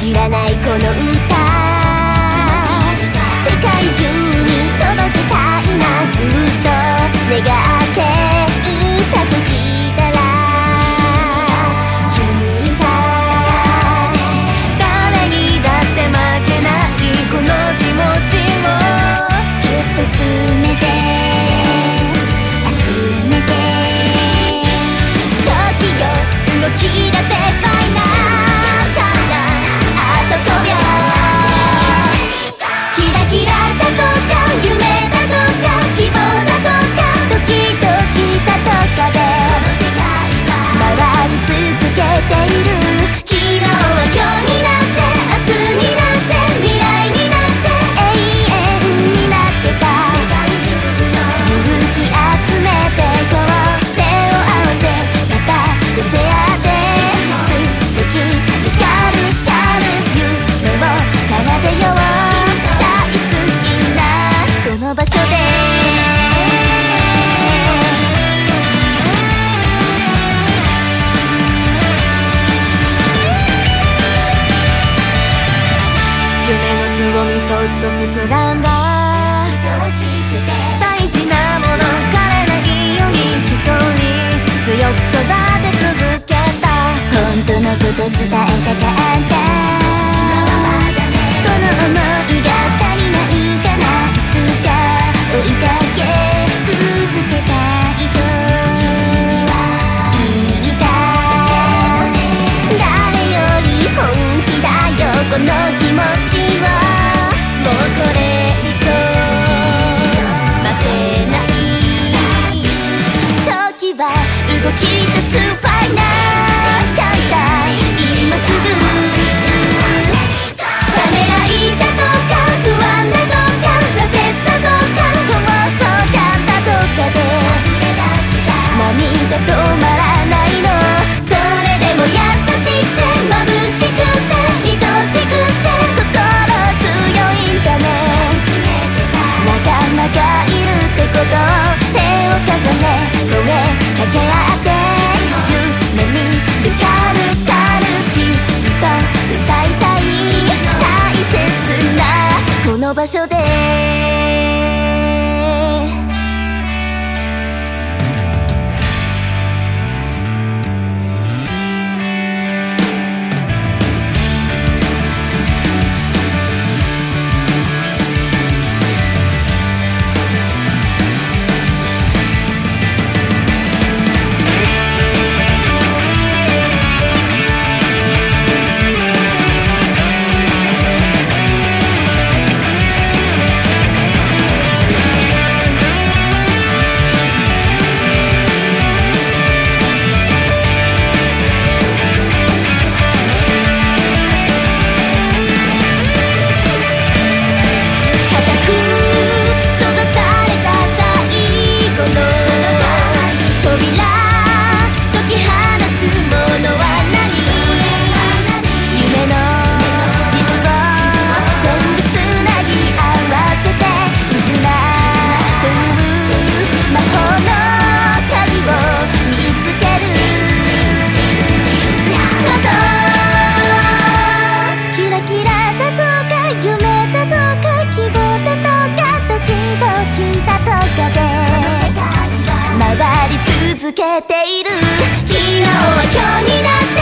知らないこの歌。ているそっと膨らんだ。愛しくて大事なもの枯れないように一人。強く育て続けた。本当のこと伝えたかったこの想いが足りないかな。いつか追いか。け続けたい。とこの止まらないの。それでも優しくて眩しくて愛しくて心強いんだね。なかなかいるってこと。手を重ね声かけ合って。夢に浮かぶスカきスと歌いたい。大切なこの場所でけている。昨日は今日になって